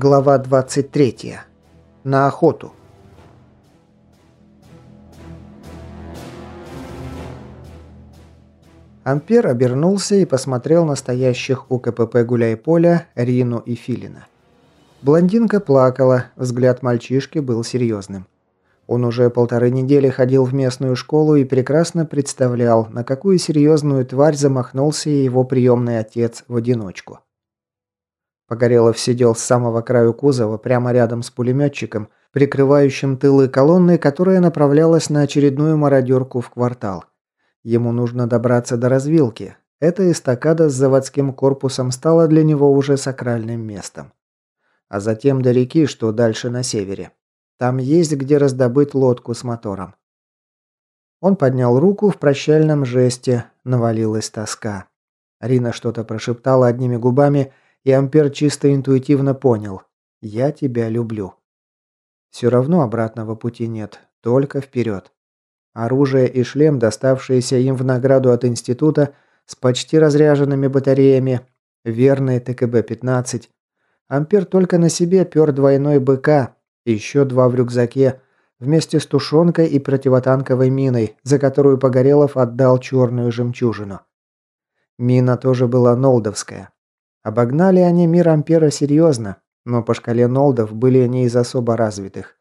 Глава 23. На охоту. Ампер обернулся и посмотрел на стоящих у КПП гуляй-поля Рину и Филина. Блондинка плакала, взгляд мальчишки был серьезным. Он уже полторы недели ходил в местную школу и прекрасно представлял, на какую серьезную тварь замахнулся его приемный отец в одиночку. Погорелов сидел с самого краю кузова, прямо рядом с пулеметчиком, прикрывающим тылы колонны, которая направлялась на очередную мародерку в квартал. Ему нужно добраться до развилки. Эта эстакада с заводским корпусом стала для него уже сакральным местом. А затем до реки, что дальше на севере. Там есть где раздобыть лодку с мотором. Он поднял руку в прощальном жесте, навалилась тоска. Рина что-то прошептала одними губами – и Ампер чисто интуитивно понял «Я тебя люблю». Все равно обратного пути нет, только вперед. Оружие и шлем, доставшиеся им в награду от института, с почти разряженными батареями, верные ТКБ-15. Ампер только на себе пер двойной БК, еще два в рюкзаке, вместе с тушенкой и противотанковой миной, за которую Погорелов отдал черную жемчужину. Мина тоже была нолдовская. Обогнали они мир Ампера серьезно, но по шкале Нолдов были не из особо развитых.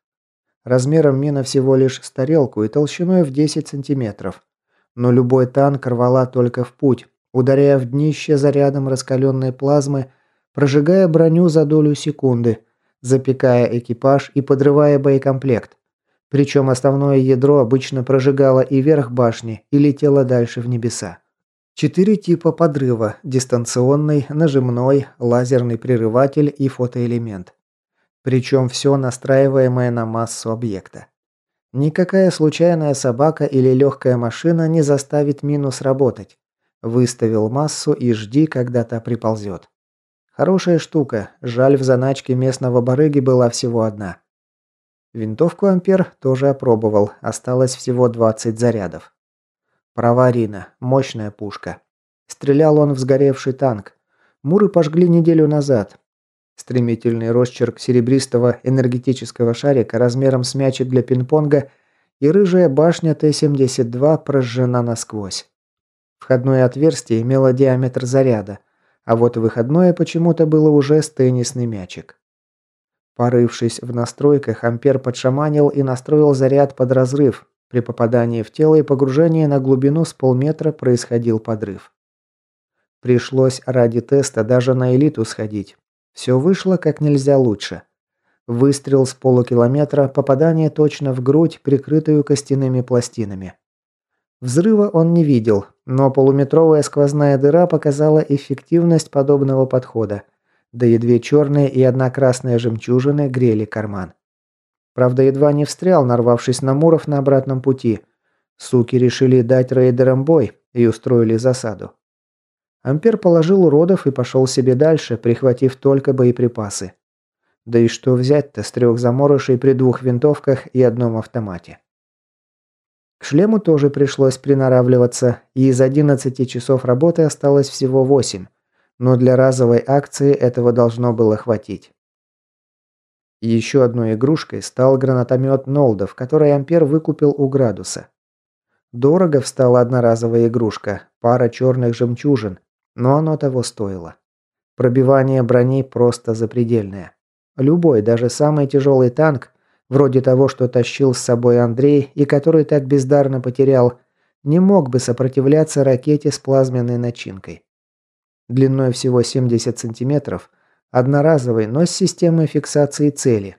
Размером мина всего лишь с тарелку и толщиной в 10 сантиметров. Но любой танк рвала только в путь, ударяя в днище зарядом раскаленной плазмы, прожигая броню за долю секунды, запекая экипаж и подрывая боекомплект. Причем основное ядро обычно прожигало и верх башни, и летело дальше в небеса. Четыре типа подрыва – дистанционный, нажимной, лазерный прерыватель и фотоэлемент. Причем все настраиваемое на массу объекта. Никакая случайная собака или легкая машина не заставит минус работать. Выставил массу и жди, когда та приползет. Хорошая штука, жаль в заначке местного барыги была всего одна. Винтовку Ампер тоже опробовал, осталось всего 20 зарядов. Права Рина. Мощная пушка. Стрелял он в сгоревший танк. Муры пожгли неделю назад. Стремительный росчерк серебристого энергетического шарика размером с мячик для пинг-понга и рыжая башня Т-72 прожжена насквозь. Входное отверстие имело диаметр заряда, а вот выходное почему-то было уже с теннисный мячик. Порывшись в настройках, Ампер подшаманил и настроил заряд под разрыв, при попадании в тело и погружении на глубину с полметра происходил подрыв. Пришлось ради теста даже на элиту сходить. Все вышло как нельзя лучше. Выстрел с полукилометра, попадание точно в грудь, прикрытую костяными пластинами. Взрыва он не видел, но полуметровая сквозная дыра показала эффективность подобного подхода. Да и две черные и одна красная жемчужины грели карман. Правда, едва не встрял, нарвавшись на Муров на обратном пути. Суки решили дать рейдерам бой и устроили засаду. Ампер положил уродов и пошел себе дальше, прихватив только боеприпасы. Да и что взять-то с трех заморышей при двух винтовках и одном автомате? К шлему тоже пришлось приноравливаться, и из 11 часов работы осталось всего 8, но для разовой акции этого должно было хватить. Еще одной игрушкой стал гранатомет Нолдов, который Ампер выкупил у Градуса. Дорого встала одноразовая игрушка, пара черных жемчужин, но оно того стоило. Пробивание брони просто запредельное. Любой, даже самый тяжелый танк, вроде того, что тащил с собой Андрей и который так бездарно потерял, не мог бы сопротивляться ракете с плазменной начинкой. Длиной всего 70 сантиметров, Одноразовый, но с системой фиксации цели.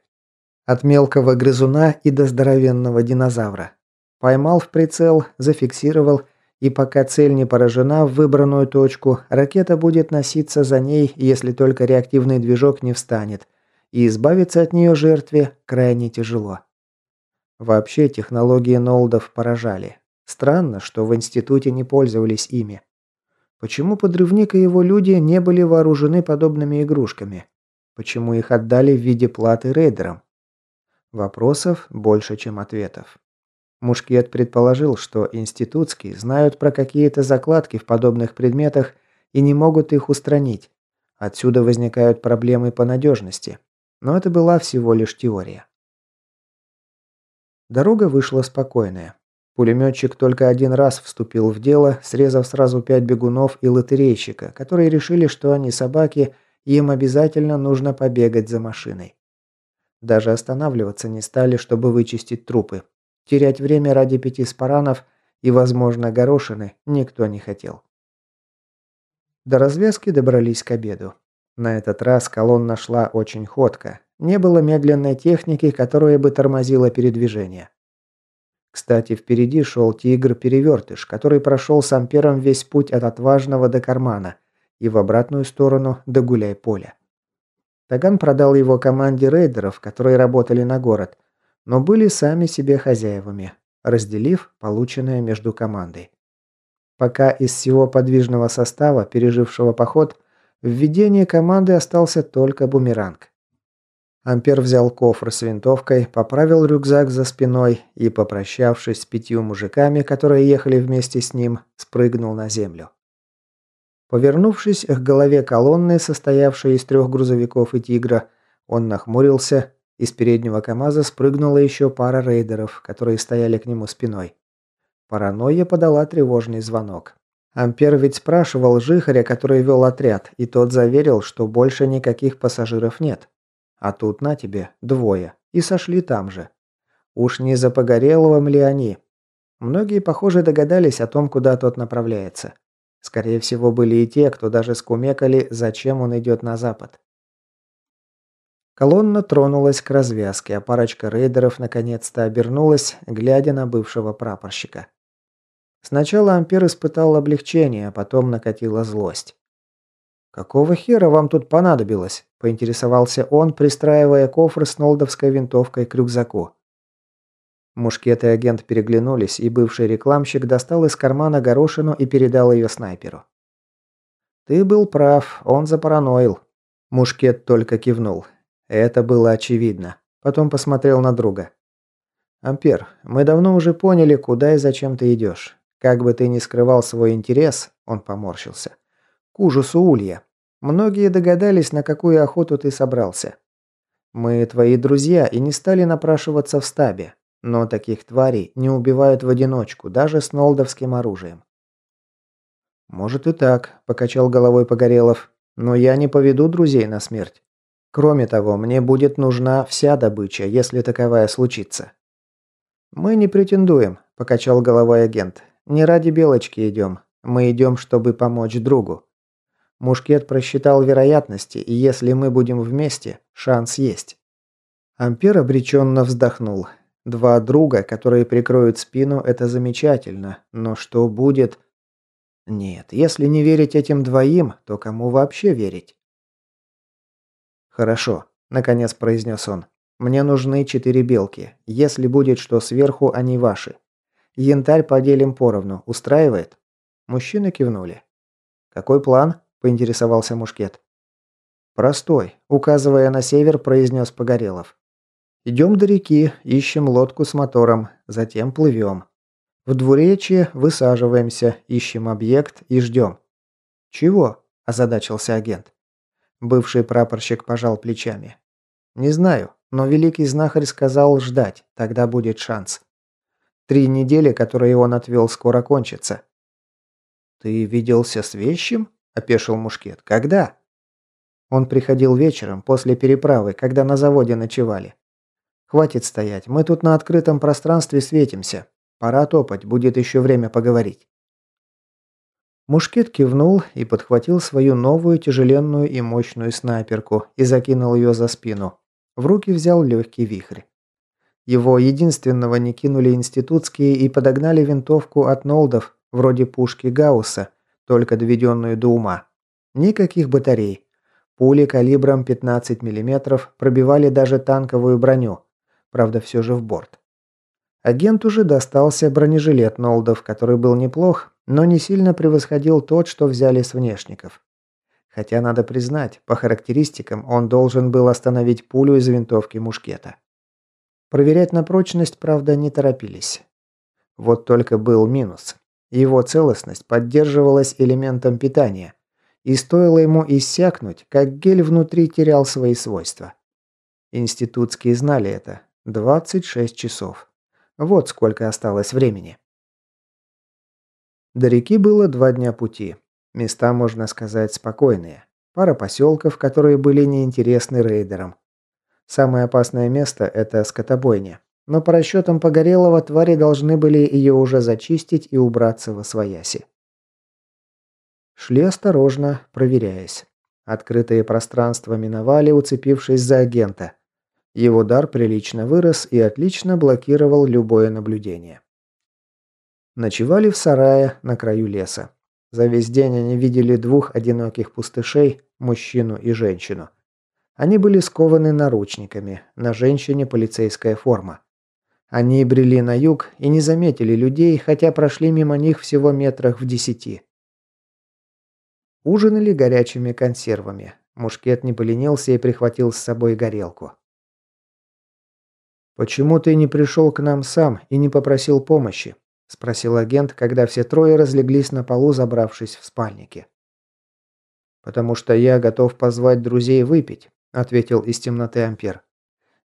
От мелкого грызуна и до здоровенного динозавра. Поймал в прицел, зафиксировал, и пока цель не поражена в выбранную точку, ракета будет носиться за ней, если только реактивный движок не встанет, и избавиться от нее жертве крайне тяжело. Вообще технологии Нолдов поражали. Странно, что в институте не пользовались ими. Почему подрывник и его люди не были вооружены подобными игрушками? Почему их отдали в виде платы рейдерам? Вопросов больше, чем ответов. Мушкет предположил, что институтские знают про какие-то закладки в подобных предметах и не могут их устранить. Отсюда возникают проблемы по надежности. Но это была всего лишь теория. Дорога вышла спокойная. Пулеметчик только один раз вступил в дело, срезав сразу пять бегунов и лотерейщика, которые решили, что они собаки, и им обязательно нужно побегать за машиной. Даже останавливаться не стали, чтобы вычистить трупы. Терять время ради пяти спаранов и, возможно, горошины никто не хотел. До развязки добрались к обеду. На этот раз колонна шла очень ходко. Не было медленной техники, которая бы тормозила передвижение. Кстати, впереди шел тигр-перевертыш, который прошел с ампером весь путь от отважного до кармана и в обратную сторону до гуляй-поля. Таган продал его команде рейдеров, которые работали на город, но были сами себе хозяевами, разделив полученное между командой. Пока из всего подвижного состава, пережившего поход, в ведении команды остался только бумеранг. Ампер взял кофр с винтовкой, поправил рюкзак за спиной и, попрощавшись с пятью мужиками, которые ехали вместе с ним, спрыгнул на землю. Повернувшись к голове колонны, состоявшей из трех грузовиков и «Тигра», он нахмурился. Из переднего КамАЗа спрыгнула еще пара рейдеров, которые стояли к нему спиной. Паранойя подала тревожный звонок. Ампер ведь спрашивал Жихаря, который вел отряд, и тот заверил, что больше никаких пассажиров нет. А тут на тебе двое, и сошли там же. Уж не за Погореловым ли они? Многие, похоже, догадались о том, куда тот направляется. Скорее всего, были и те, кто даже скумекали, зачем он идет на запад. Колонна тронулась к развязке, а парочка рейдеров наконец-то обернулась, глядя на бывшего прапорщика. Сначала Ампер испытал облегчение, а потом накатила злость. «Какого хера вам тут понадобилось?» – поинтересовался он, пристраивая кофр с нолдовской винтовкой к рюкзаку. Мушкет и агент переглянулись, и бывший рекламщик достал из кармана горошину и передал ее снайперу. «Ты был прав, он запараноил». Мушкет только кивнул. Это было очевидно. Потом посмотрел на друга. «Ампер, мы давно уже поняли, куда и зачем ты идешь. Как бы ты ни скрывал свой интерес, он поморщился. К ужасу Улья. Многие догадались, на какую охоту ты собрался. Мы твои друзья и не стали напрашиваться в стабе. Но таких тварей не убивают в одиночку, даже с нолдовским оружием. «Может и так», – покачал головой Погорелов. «Но я не поведу друзей на смерть. Кроме того, мне будет нужна вся добыча, если таковая случится». «Мы не претендуем», – покачал головой агент. «Не ради белочки идем. Мы идем, чтобы помочь другу. Мушкет просчитал вероятности, и если мы будем вместе, шанс есть». Ампер обреченно вздохнул. Два друга, которые прикроют спину, это замечательно. Но что будет... Нет, если не верить этим двоим, то кому вообще верить? Хорошо, наконец произнес он. Мне нужны четыре белки. Если будет что сверху, они ваши. Янтарь поделим поровну. Устраивает? Мужчины кивнули. Какой план? Поинтересовался Мушкет. Простой, указывая на север, произнес Погорелов. Идем до реки, ищем лодку с мотором, затем плывем. В двуречье высаживаемся, ищем объект и ждем. «Чего?» – озадачился агент. Бывший прапорщик пожал плечами. «Не знаю, но великий знахарь сказал ждать, тогда будет шанс. Три недели, которые он отвел, скоро кончатся». «Ты виделся с вещим?» – опешил Мушкет. «Когда?» Он приходил вечером, после переправы, когда на заводе ночевали. Хватит стоять, мы тут на открытом пространстве светимся. Пора топать, будет еще время поговорить. Мушкет кивнул и подхватил свою новую тяжеленную и мощную снайперку и закинул ее за спину. В руки взял легкий вихрь. Его единственного не кинули институтские и подогнали винтовку от Нолдов, вроде пушки Гаусса, только доведенную до ума. Никаких батарей. Пули калибром 15 мм пробивали даже танковую броню, правда все же в борт. Агенту же достался бронежилет Нолдов, который был неплох, но не сильно превосходил тот, что взяли с внешников. Хотя, надо признать, по характеристикам он должен был остановить пулю из винтовки мушкета. Проверять на прочность, правда, не торопились. Вот только был минус. Его целостность поддерживалась элементом питания, и стоило ему иссякнуть, как гель внутри терял свои свойства. Институтские знали это. 26 часов. Вот сколько осталось времени. До реки было два дня пути. Места, можно сказать, спокойные. Пара поселков, которые были неинтересны рейдерам. Самое опасное место – это скотобойня. Но по расчетам Погорелого, твари должны были ее уже зачистить и убраться во свояси. Шли осторожно, проверяясь. Открытые пространства миновали, уцепившись за агента. Его дар прилично вырос и отлично блокировал любое наблюдение. Ночевали в сарае на краю леса. За весь день они видели двух одиноких пустышей, мужчину и женщину. Они были скованы наручниками, на женщине полицейская форма. Они брели на юг и не заметили людей, хотя прошли мимо них всего метрах в десяти. Ужинали горячими консервами. Мушкет не поленился и прихватил с собой горелку. «Почему ты не пришел к нам сам и не попросил помощи?» – спросил агент, когда все трое разлеглись на полу, забравшись в спальники. «Потому что я готов позвать друзей выпить», – ответил из темноты Ампер.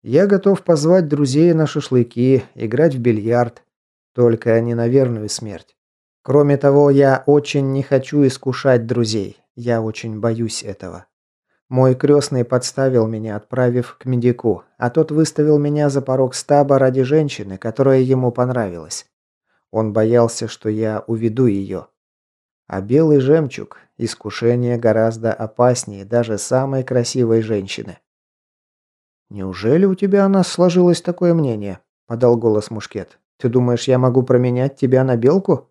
«Я готов позвать друзей на шашлыки, играть в бильярд, только не на верную смерть. Кроме того, я очень не хочу искушать друзей, я очень боюсь этого. Мой крестный подставил меня, отправив к медику, а тот выставил меня за порог стаба ради женщины, которая ему понравилась. Он боялся, что я уведу ее. А белый жемчуг – искушение гораздо опаснее даже самой красивой женщины. «Неужели у тебя о нас сложилось такое мнение?» – подал голос Мушкет. «Ты думаешь, я могу променять тебя на белку?»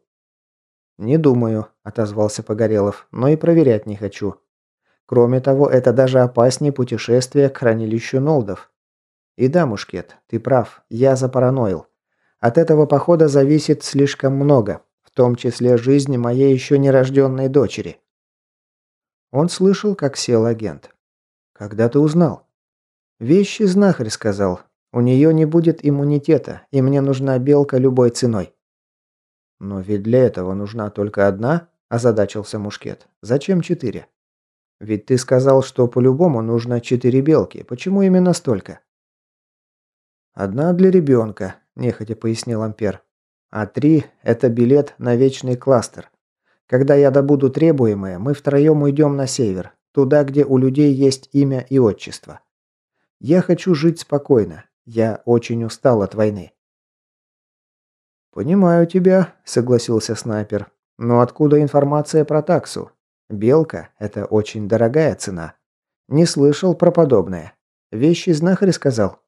«Не думаю», – отозвался Погорелов, – «но и проверять не хочу. Кроме того, это даже опаснее путешествия к хранилищу Нолдов. И да, Мушкет, ты прав, я запараноил. От этого похода зависит слишком много, в том числе жизнь моей еще нерожденной дочери. Он слышал, как сел агент. «Когда ты узнал?» «Вещи знахарь сказал. У нее не будет иммунитета, и мне нужна белка любой ценой». «Но ведь для этого нужна только одна?» – озадачился Мушкет. «Зачем четыре?» «Ведь ты сказал, что по-любому нужно четыре белки. Почему именно столько?» «Одна для ребенка», – нехотя пояснил Ампер. «А три – это билет на вечный кластер. Когда я добуду требуемое, мы втроем уйдем на север, туда, где у людей есть имя и отчество. Я хочу жить спокойно. Я очень устал от войны». «Понимаю тебя», – согласился снайпер. «Но откуда информация про таксу? Белка – это очень дорогая цена. Не слышал про подобное. Вещи знахарь сказал?»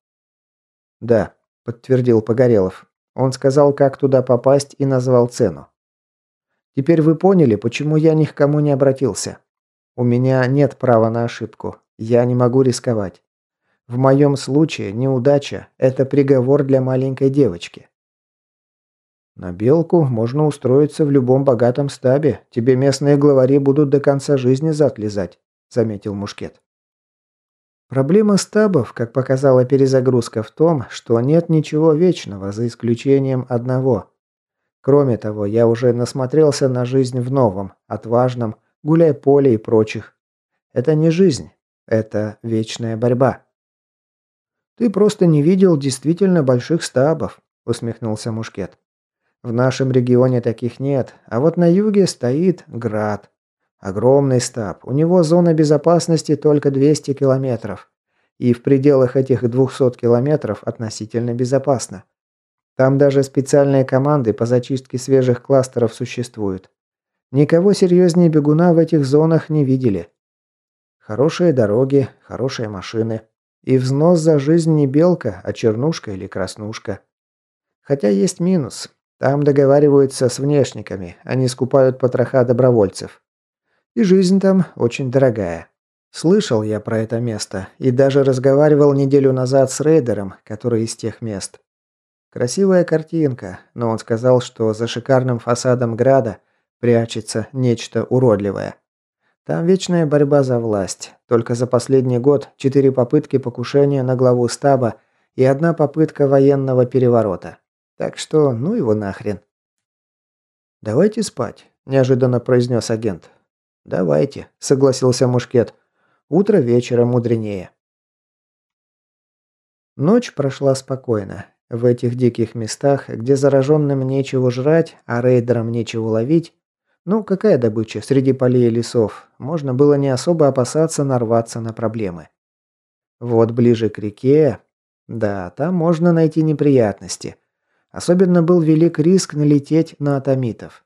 «Да», – подтвердил Погорелов. Он сказал, как туда попасть и назвал цену. «Теперь вы поняли, почему я ни к кому не обратился. У меня нет права на ошибку. Я не могу рисковать. В моем случае неудача – это приговор для маленькой девочки. На белку можно устроиться в любом богатом стабе. Тебе местные главари будут до конца жизни зад лизать», – заметил Мушкет. Проблема стабов, как показала перезагрузка, в том, что нет ничего вечного, за исключением одного. Кроме того, я уже насмотрелся на жизнь в новом, отважном, гуляй-поле и прочих. Это не жизнь, это вечная борьба. «Ты просто не видел действительно больших стабов», – усмехнулся Мушкет. В нашем регионе таких нет, а вот на юге стоит град. Огромный стаб, у него зона безопасности только 200 километров. И в пределах этих 200 километров относительно безопасно. Там даже специальные команды по зачистке свежих кластеров существуют. Никого серьезнее бегуна в этих зонах не видели. Хорошие дороги, хорошие машины. И взнос за жизнь не белка, а чернушка или краснушка. Хотя есть минус. Там договариваются с внешниками, они скупают потроха добровольцев. И жизнь там очень дорогая. Слышал я про это место и даже разговаривал неделю назад с рейдером, который из тех мест. Красивая картинка, но он сказал, что за шикарным фасадом града прячется нечто уродливое. Там вечная борьба за власть. Только за последний год четыре попытки покушения на главу стаба и одна попытка военного переворота. Так что, ну его нахрен. «Давайте спать», – неожиданно произнес агент. «Давайте», – согласился Мушкет. «Утро вечера мудренее». Ночь прошла спокойно. В этих диких местах, где зараженным нечего жрать, а рейдерам нечего ловить, ну, какая добыча среди полей и лесов, можно было не особо опасаться нарваться на проблемы. Вот ближе к реке, да, там можно найти неприятности. Особенно был велик риск налететь на атомитов.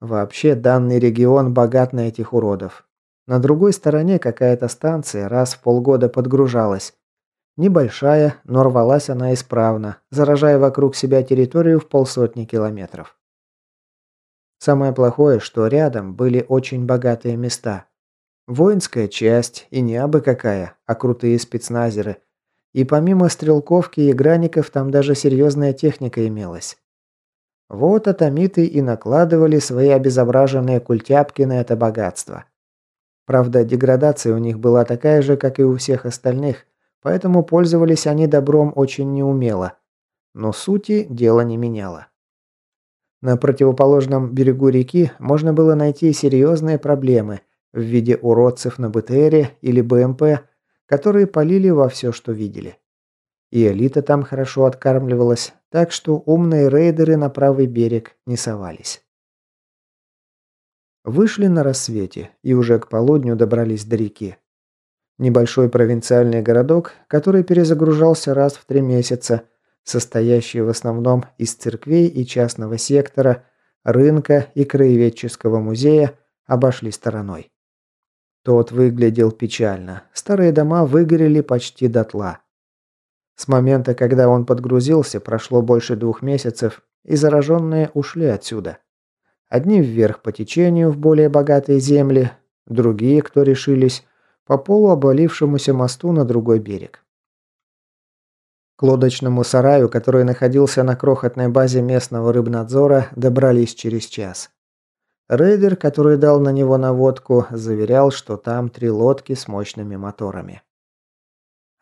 Вообще, данный регион богат на этих уродов. На другой стороне какая-то станция раз в полгода подгружалась. Небольшая, но рвалась она исправно, заражая вокруг себя территорию в полсотни километров. Самое плохое, что рядом были очень богатые места. Воинская часть, и не абы какая, а крутые спецназеры. И помимо стрелковки и граников там даже серьезная техника имелась. Вот атомиты и накладывали свои обезображенные культяпки на это богатство. Правда, деградация у них была такая же, как и у всех остальных, поэтому пользовались они добром очень неумело. Но сути дело не меняло. На противоположном берегу реки можно было найти серьезные проблемы в виде уродцев на БТРе или БМП, которые полили во все, что видели. И элита там хорошо откармливалась, так что умные рейдеры на правый берег не совались. Вышли на рассвете и уже к полудню добрались до реки. Небольшой провинциальный городок, который перезагружался раз в три месяца – состоящие в основном из церквей и частного сектора, рынка и краеведческого музея, обошли стороной. Тот выглядел печально. Старые дома выгорели почти дотла. С момента, когда он подгрузился, прошло больше двух месяцев, и зараженные ушли отсюда. Одни вверх по течению в более богатые земли, другие, кто решились, по полу обвалившемуся мосту на другой берег. К лодочному сараю, который находился на крохотной базе местного рыбнадзора, добрались через час. Рейдер, который дал на него наводку, заверял, что там три лодки с мощными моторами.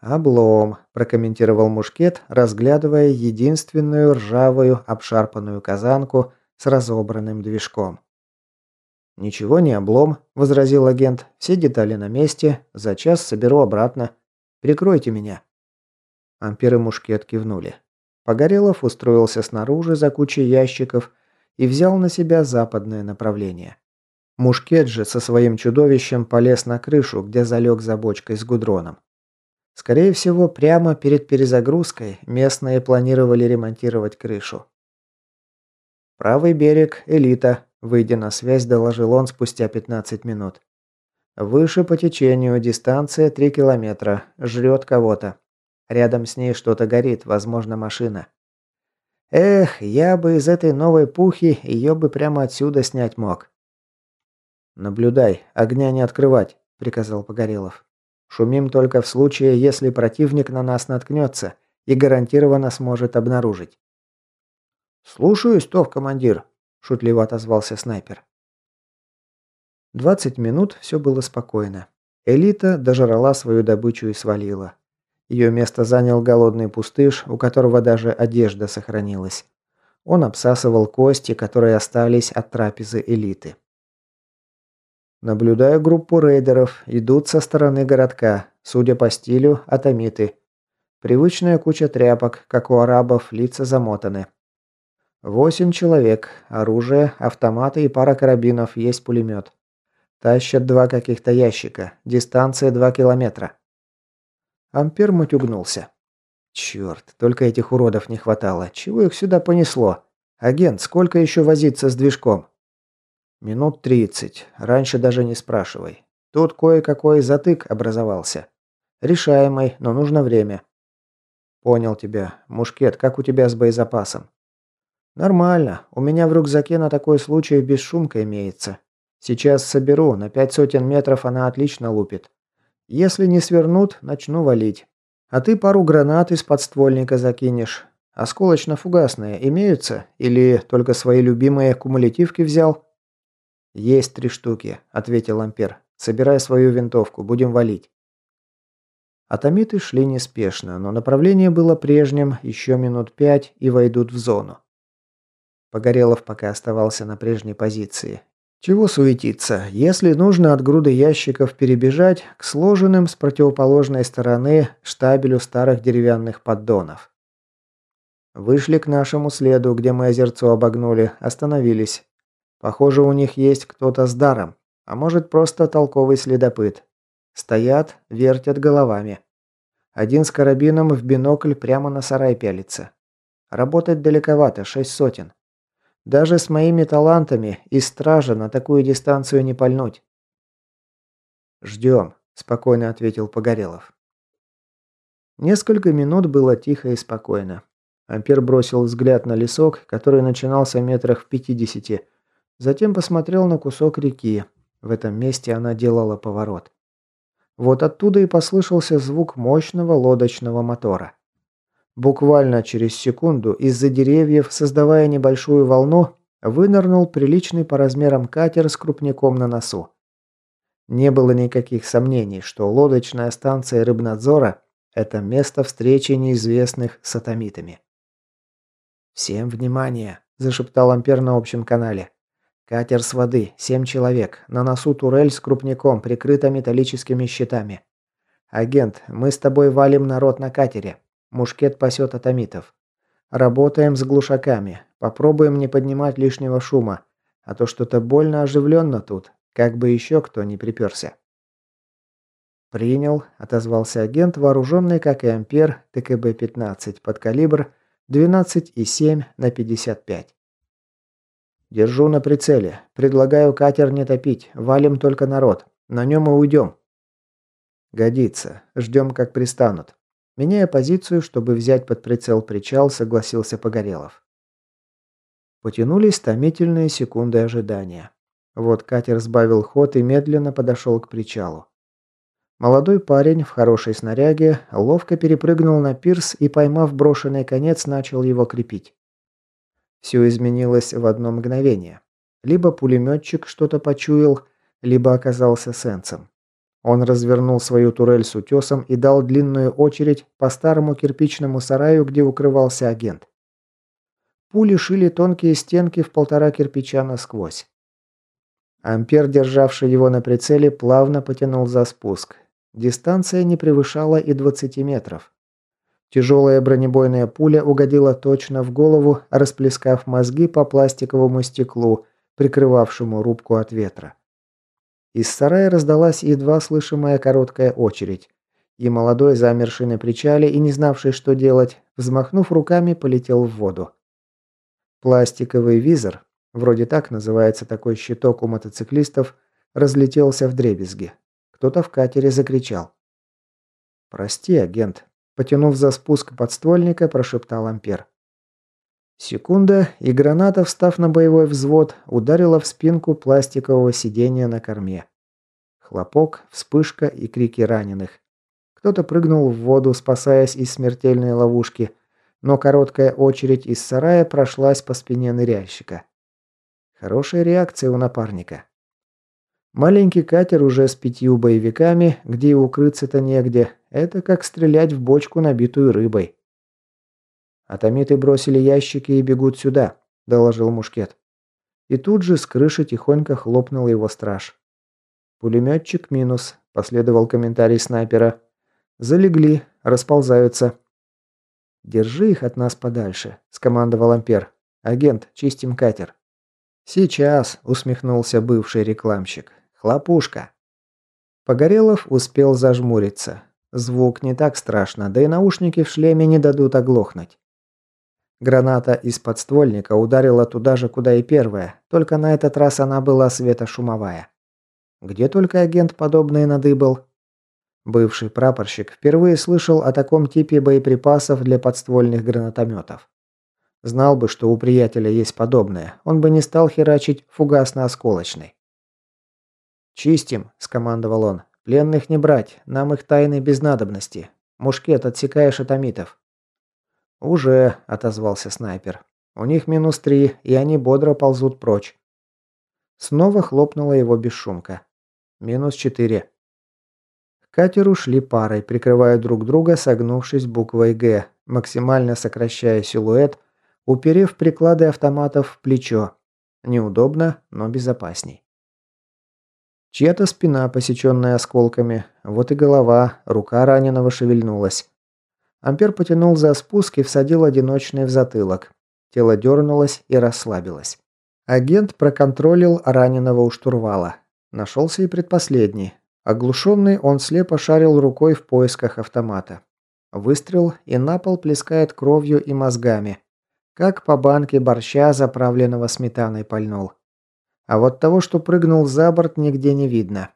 «Облом», – прокомментировал Мушкет, разглядывая единственную ржавую обшарпанную казанку с разобранным движком. «Ничего не облом», – возразил агент. «Все детали на месте. За час соберу обратно. Прикройте меня». Ампер и Мушкет кивнули. Погорелов устроился снаружи за кучей ящиков и взял на себя западное направление. Мушкет же со своим чудовищем полез на крышу, где залег за бочкой с гудроном. Скорее всего, прямо перед перезагрузкой местные планировали ремонтировать крышу. «Правый берег, элита», – выйдя на связь, доложил он спустя 15 минут. «Выше по течению, дистанция 3 километра. Жрет кого-то. Рядом с ней что-то горит, возможно, машина. Эх, я бы из этой новой пухи ее бы прямо отсюда снять мог. «Наблюдай, огня не открывать», – приказал Погорелов. «Шумим только в случае, если противник на нас наткнется и гарантированно сможет обнаружить». «Слушаюсь, Тов, командир», – шутливо отозвался снайпер. 20 минут все было спокойно. Элита дожрала свою добычу и свалила. Ее место занял голодный пустыш, у которого даже одежда сохранилась. Он обсасывал кости, которые остались от трапезы элиты. Наблюдаю группу рейдеров, идут со стороны городка, судя по стилю, атомиты. Привычная куча тряпок, как у арабов, лица замотаны. Восемь человек, оружие, автоматы и пара карабинов, есть пулемет. Тащат два каких-то ящика, дистанция два километра. Ампер матюгнулся. Черт, только этих уродов не хватало. Чего их сюда понесло? Агент, сколько еще возиться с движком? Минут тридцать. Раньше даже не спрашивай. Тут кое-какой затык образовался. Решаемый, но нужно время. Понял тебя. Мушкет, как у тебя с боезапасом? Нормально. У меня в рюкзаке на такой случай бесшумка имеется. Сейчас соберу, на пять сотен метров она отлично лупит. Если не свернут, начну валить. А ты пару гранат из подствольника закинешь. Осколочно-фугасные имеются? Или только свои любимые кумулятивки взял?» «Есть три штуки», — ответил Ампер. «Собирай свою винтовку, будем валить». Атомиты шли неспешно, но направление было прежним, еще минут пять и войдут в зону. Погорелов пока оставался на прежней позиции. Чего суетиться? Если нужно от груды ящиков перебежать к сложенным с противоположной стороны штабелю старых деревянных поддонов. Вышли к нашему следу, где мы озерцо обогнули, остановились. Похоже, у них есть кто-то с даром, а может просто толковый следопыт. Стоят, вертят головами. Один с карабином в бинокль прямо на сарай пялится. Работать далековато, шесть сотен. Даже с моими талантами из стража на такую дистанцию не пальнуть. «Ждем», – спокойно ответил Погорелов. Несколько минут было тихо и спокойно. Ампер бросил взгляд на лесок, который начинался метрах в пятидесяти. Затем посмотрел на кусок реки. В этом месте она делала поворот. Вот оттуда и послышался звук мощного лодочного мотора. Буквально через секунду из-за деревьев, создавая небольшую волну, вынырнул приличный по размерам катер с крупняком на носу. Не было никаких сомнений, что лодочная станция рыбнадзора – это место встречи неизвестных с атомитами. «Всем внимание!» – зашептал Ампер на общем канале. «Катер с воды, семь человек, на носу турель с крупняком, прикрыта металлическими щитами. Агент, мы с тобой валим народ на катере. Мушкет пасет атомитов. Работаем с глушаками. Попробуем не поднимать лишнего шума. А то что-то больно оживленно тут. Как бы еще кто не приперся. «Принял», – отозвался агент, вооруженный, как и Ампер, ТКБ-15 под калибр 12,7 на 55. «Держу на прицеле. Предлагаю катер не топить. Валим только народ. На нем и уйдем». «Годится. Ждем, как пристанут». Меняя позицию, чтобы взять под прицел причал, согласился Погорелов. Потянулись томительные секунды ожидания. Вот катер сбавил ход и медленно подошел к причалу. Молодой парень в хорошей снаряге ловко перепрыгнул на пирс и, поймав брошенный конец, начал его крепить. Все изменилось в одно мгновение. Либо пулеметчик что-то почуял, либо оказался сенсом. Он развернул свою турель с утесом и дал длинную очередь по старому кирпичному сараю, где укрывался агент. Пули шили тонкие стенки в полтора кирпича насквозь. Ампер, державший его на прицеле, плавно потянул за спуск. Дистанция не превышала и 20 метров. Тяжелая бронебойная пуля угодила точно в голову, расплескав мозги по пластиковому стеклу, прикрывавшему рубку от ветра. Из сарая раздалась едва слышимая короткая очередь. И молодой, замерший на причале и не знавший, что делать, взмахнув руками, полетел в воду. Пластиковый визор, вроде так называется такой щиток у мотоциклистов, разлетелся в дребезги. Кто-то в катере закричал. «Прости, агент», – потянув за спуск подствольника, прошептал Ампер. Секунда, и граната, встав на боевой взвод, ударила в спинку пластикового сидения на корме. Хлопок, вспышка и крики раненых. Кто-то прыгнул в воду, спасаясь из смертельной ловушки, но короткая очередь из сарая прошлась по спине ныряльщика. Хорошая реакция у напарника. Маленький катер уже с пятью боевиками, где укрыться-то негде. Это как стрелять в бочку, набитую рыбой. «Атомиты бросили ящики и бегут сюда», – доложил Мушкет. И тут же с крыши тихонько хлопнул его страж. «Пулеметчик минус», – последовал комментарий снайпера. «Залегли, расползаются». «Держи их от нас подальше», – скомандовал Ампер. «Агент, чистим катер». «Сейчас», – усмехнулся бывший рекламщик. «Хлопушка». Погорелов успел зажмуриться. Звук не так страшно, да и наушники в шлеме не дадут оглохнуть. Граната из подствольника ударила туда же, куда и первая, только на этот раз она была светошумовая. Где только агент подобное надыбал. Бывший прапорщик впервые слышал о таком типе боеприпасов для подствольных гранатометов. Знал бы, что у приятеля есть подобное, он бы не стал херачить фугасно-осколочный. «Чистим», – скомандовал он. «Пленных не брать, нам их тайны без надобности. Мушкет отсекаешь атомитов». «Уже», – отозвался снайпер. «У них минус три, и они бодро ползут прочь». Снова хлопнула его бесшумка. «Минус четыре». К катеру шли парой, прикрывая друг друга, согнувшись буквой «Г», максимально сокращая силуэт, уперев приклады автоматов в плечо. Неудобно, но безопасней. Чья-то спина, посеченная осколками, вот и голова, рука раненого шевельнулась. Ампер потянул за спуск и всадил одиночный в затылок. Тело дернулось и расслабилось. Агент проконтролил раненого у штурвала. Нашелся и предпоследний. Оглушенный, он слепо шарил рукой в поисках автомата. Выстрел, и на пол плескает кровью и мозгами. Как по банке борща, заправленного сметаной, пальнул. А вот того, что прыгнул за борт, нигде не видно.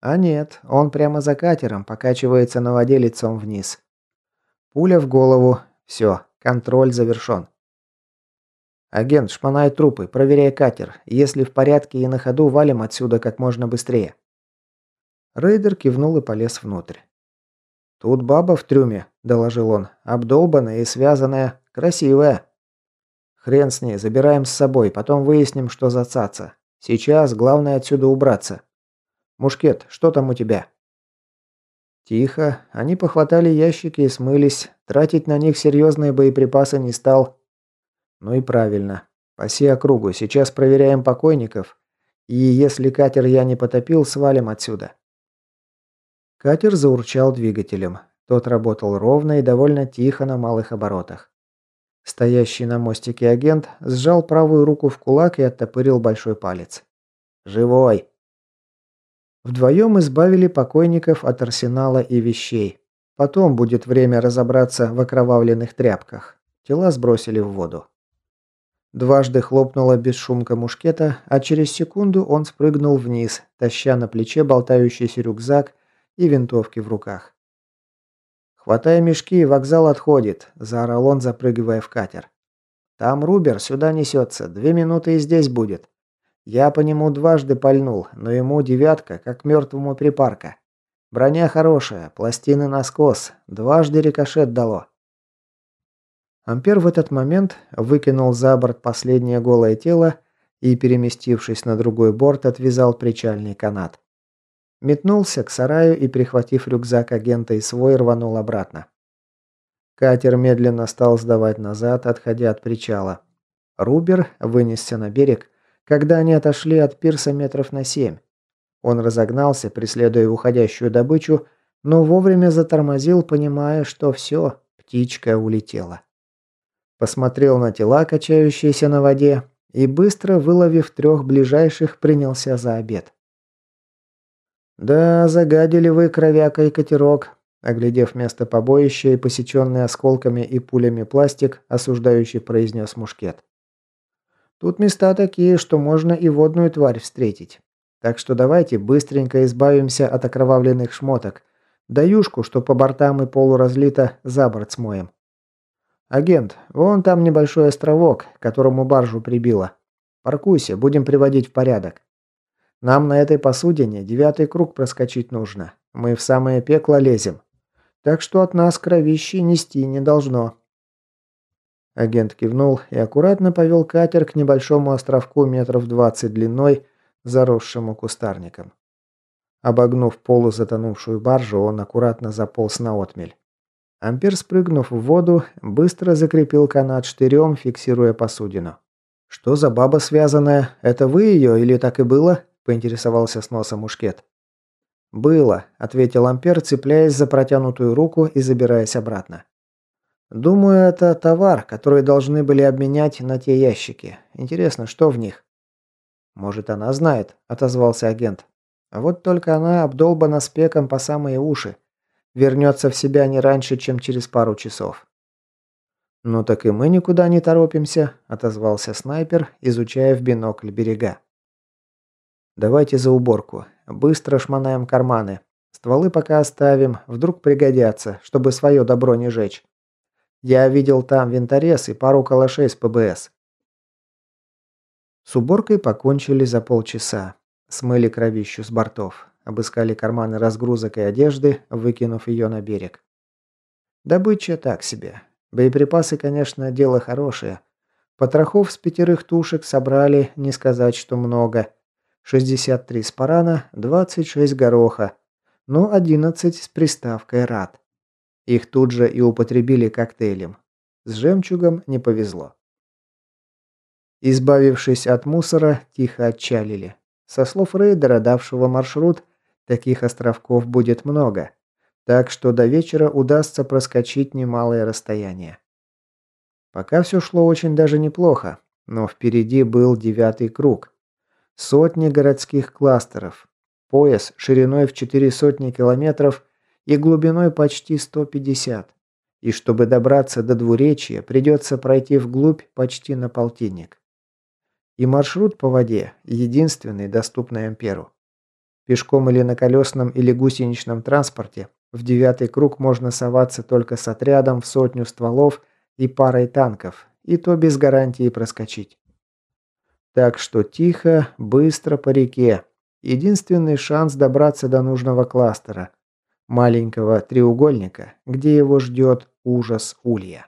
А нет, он прямо за катером, покачивается на воде лицом вниз. Пуля в голову. Все, контроль завершен. «Агент, шпанай трупы, проверяй катер. Если в порядке и на ходу, валим отсюда как можно быстрее». Рейдер кивнул и полез внутрь. «Тут баба в трюме», – доложил он. «Обдолбанная и связанная. Красивая». «Хрен с ней, забираем с собой, потом выясним, что за цаца. Сейчас главное отсюда убраться. Мушкет, что там у тебя?» Тихо. Они похватали ящики и смылись. Тратить на них серьезные боеприпасы не стал. Ну и правильно. Паси округу. Сейчас проверяем покойников. И если катер я не потопил, свалим отсюда. Катер заурчал двигателем. Тот работал ровно и довольно тихо на малых оборотах. Стоящий на мостике агент сжал правую руку в кулак и оттопырил большой палец. «Живой!» Вдвоем избавили покойников от арсенала и вещей. Потом будет время разобраться в окровавленных тряпках. Тела сбросили в воду. Дважды хлопнула бесшумка мушкета, а через секунду он спрыгнул вниз, таща на плече болтающийся рюкзак и винтовки в руках. «Хватай мешки, вокзал отходит», – заорал он, запрыгивая в катер. «Там Рубер сюда несется, две минуты и здесь будет. Я по нему дважды пальнул, но ему девятка, как мертвому припарка. Броня хорошая, пластины наскос, дважды рикошет дало». Ампер в этот момент выкинул за борт последнее голое тело и, переместившись на другой борт, отвязал причальный канат. Метнулся к сараю и, прихватив рюкзак агента и свой, рванул обратно. Катер медленно стал сдавать назад, отходя от причала. Рубер вынесся на берег, когда они отошли от пирса метров на семь. Он разогнался, преследуя уходящую добычу, но вовремя затормозил, понимая, что все, птичка улетела. Посмотрел на тела, качающиеся на воде, и быстро, выловив трех ближайших, принялся за обед. «Да, загадили вы, кровяка и катерок», оглядев место побоища и посеченный осколками и пулями пластик, осуждающий произнес мушкет. «Тут места такие, что можно и водную тварь встретить. Так что давайте быстренько избавимся от окровавленных шмоток. Да юшку, что по бортам и полу разлито, за борт смоем. Агент, вон там небольшой островок, которому баржу прибило. Паркуйся, будем приводить в порядок. Нам на этой посудине девятый круг проскочить нужно. Мы в самое пекло лезем. Так что от нас кровищи нести не должно». Агент кивнул и аккуратно повел катер к небольшому островку метров двадцать длиной, заросшему кустарником. Обогнув полузатонувшую баржу, он аккуратно заполз на отмель. Ампер, спрыгнув в воду, быстро закрепил канат штырем, фиксируя посудину. «Что за баба связанная? Это вы ее или так и было?» поинтересовался с носа мушкет. «Было», – ответил Ампер, цепляясь за протянутую руку и забираясь обратно. «Думаю, это товар, который должны были обменять на те ящики. Интересно, что в них?» «Может, она знает», – отозвался агент. «А вот только она обдолбана спеком по самые уши. Вернется в себя не раньше, чем через пару часов». «Ну так и мы никуда не торопимся», – отозвался снайпер, изучая в бинокль берега. Давайте за уборку. Быстро шмонаем карманы. Стволы пока оставим, вдруг пригодятся, чтобы свое добро не жечь. Я видел там винторез и пару калашей с ПБС. С уборкой покончили за полчаса. Смыли кровищу с бортов. Обыскали карманы разгрузок и одежды, выкинув ее на берег. Добыча так себе. Боеприпасы, конечно, дело хорошее. Потрохов с пятерых тушек собрали, не сказать, что много. 63 спарана, 26 гороха, ну 11 с приставкой «рад». Их тут же и употребили коктейлем. С жемчугом не повезло. Избавившись от мусора, тихо отчалили. Со слов рейдера, давшего маршрут, таких островков будет много, так что до вечера удастся проскочить немалое расстояние. Пока все шло очень даже неплохо, но впереди был девятый круг. Сотни городских кластеров. Пояс шириной в четыре сотни километров и глубиной почти 150. И чтобы добраться до двуречья, придется пройти вглубь почти на полтинник. И маршрут по воде единственный, доступный Амперу. Пешком или на колесном или гусеничном транспорте в девятый круг можно соваться только с отрядом в сотню стволов и парой танков, и то без гарантии проскочить. Так что тихо, быстро по реке. Единственный шанс добраться до нужного кластера. Маленького треугольника, где его ждет ужас улья.